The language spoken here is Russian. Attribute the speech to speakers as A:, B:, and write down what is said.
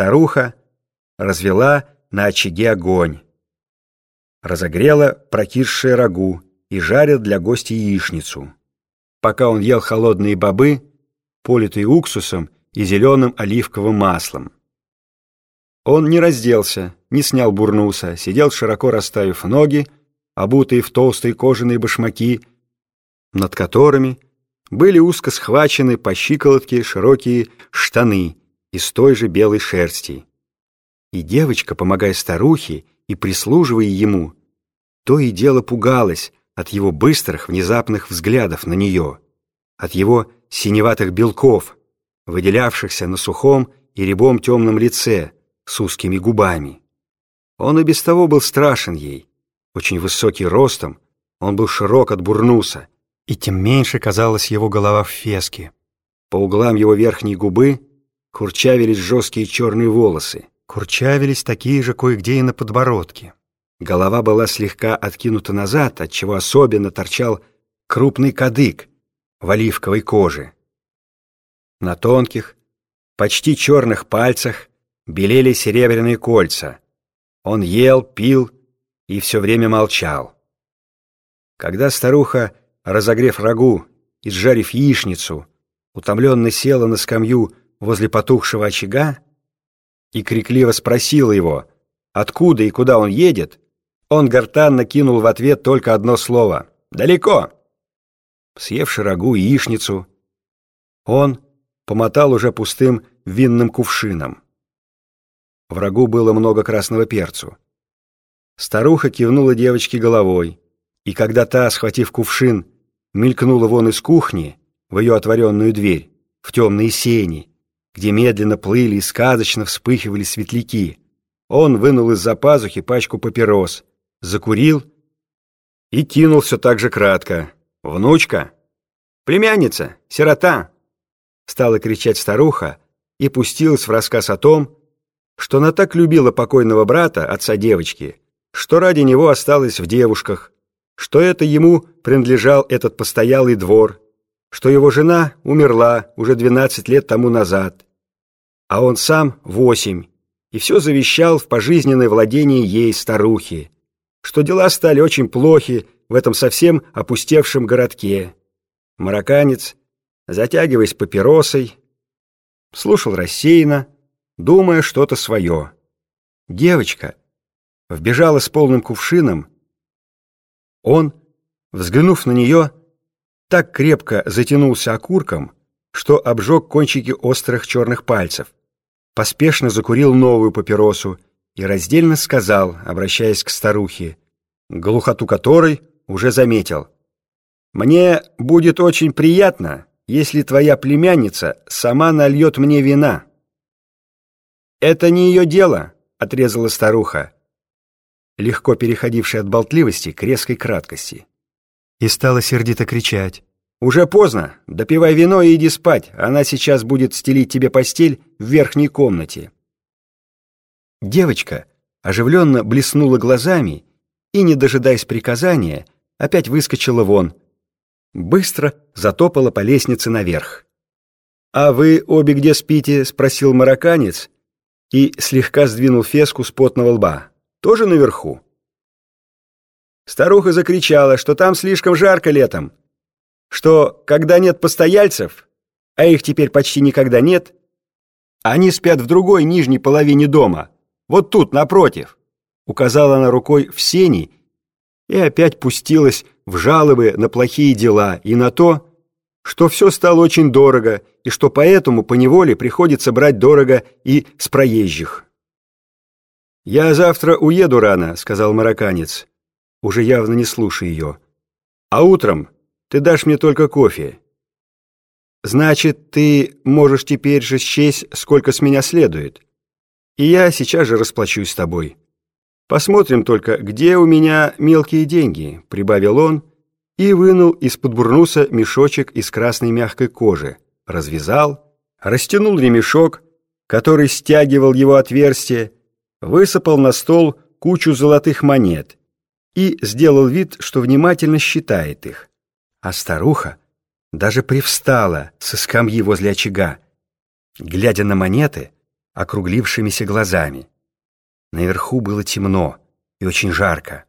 A: Старуха развела на очаге огонь, разогрела прокисшее рагу и жарит для гостя яичницу. Пока он ел холодные бобы, политые уксусом и зеленым оливковым маслом. Он не разделся, не снял бурнуса, сидел широко расставив ноги, обутые в толстые кожаные башмаки, над которыми были узко схвачены по щиколотке широкие штаны из той же белой шерсти. И девочка, помогая старухе и прислуживая ему, то и дело пугалась от его быстрых, внезапных взглядов на нее, от его синеватых белков, выделявшихся на сухом и рябом темном лице с узкими губами. Он и без того был страшен ей, очень высокий ростом, он был широк от бурнуса, и тем меньше казалась его голова в феске. По углам его верхней губы курчавились жесткие черные волосы, курчавились такие же кое-где и на подбородке. Голова была слегка откинута назад, отчего особенно торчал крупный кадык в оливковой коже. На тонких, почти черных пальцах белели серебряные кольца. Он ел, пил и все время молчал. Когда старуха, разогрев рагу и сжарив яичницу, утомленно села на скамью возле потухшего очага и крикливо спросила его, откуда и куда он едет, он гортанно кинул в ответ только одно слово «Далеко!». Съевши рагу и яичницу, он помотал уже пустым винным кувшином. В рагу было много красного перцу. Старуха кивнула девочке головой, и когда та, схватив кувшин, мелькнула вон из кухни в ее отворенную дверь, в темные сени, где медленно плыли и сказочно вспыхивали светляки, он вынул из-за пазухи пачку папирос, закурил и кинул все так же кратко. «Внучка! Племянница! Сирота!» Стала кричать старуха и пустилась в рассказ о том, что она так любила покойного брата, отца девочки, что ради него осталась в девушках, что это ему принадлежал этот постоялый двор, что его жена умерла уже 12 лет тому назад, а он сам восемь, и все завещал в пожизненное владение ей, старухи, что дела стали очень плохи в этом совсем опустевшем городке. Марокканец, затягиваясь папиросой, слушал рассеянно, думая что-то свое. Девочка, вбежала с полным кувшином. Он, взглянув на нее, так крепко затянулся окурком, что обжег кончики острых черных пальцев, поспешно закурил новую папиросу и раздельно сказал, обращаясь к старухе, глухоту которой уже заметил. «Мне будет очень приятно, если твоя племянница сама нальет мне вина». «Это не ее дело», — отрезала старуха легко переходивший от болтливости к резкой краткости. И стала сердито кричать. «Уже поздно. Допивай вино и иди спать. Она сейчас будет стелить тебе постель в верхней комнате». Девочка оживленно блеснула глазами и, не дожидаясь приказания, опять выскочила вон. Быстро затопала по лестнице наверх. «А вы обе где спите?» — спросил марокканец и слегка сдвинул феску с потного лба тоже наверху. Старуха закричала, что там слишком жарко летом, что когда нет постояльцев, а их теперь почти никогда нет, они спят в другой нижней половине дома, вот тут, напротив. Указала она рукой в сени и опять пустилась в жалобы на плохие дела и на то, что все стало очень дорого и что поэтому поневоле приходится брать дорого и с проезжих. «Я завтра уеду рано», — сказал марокканец, уже явно не слушая ее. «А утром ты дашь мне только кофе». «Значит, ты можешь теперь же счесть, сколько с меня следует. И я сейчас же расплачусь с тобой. Посмотрим только, где у меня мелкие деньги», — прибавил он и вынул из-под бурнуса мешочек из красной мягкой кожи, развязал, растянул ремешок, который стягивал его отверстие, высыпал на стол кучу золотых монет и сделал вид, что внимательно считает их. А старуха даже привстала со скамьи возле очага. Глядя на монеты, округлившимися глазами. Наверху было темно и очень жарко.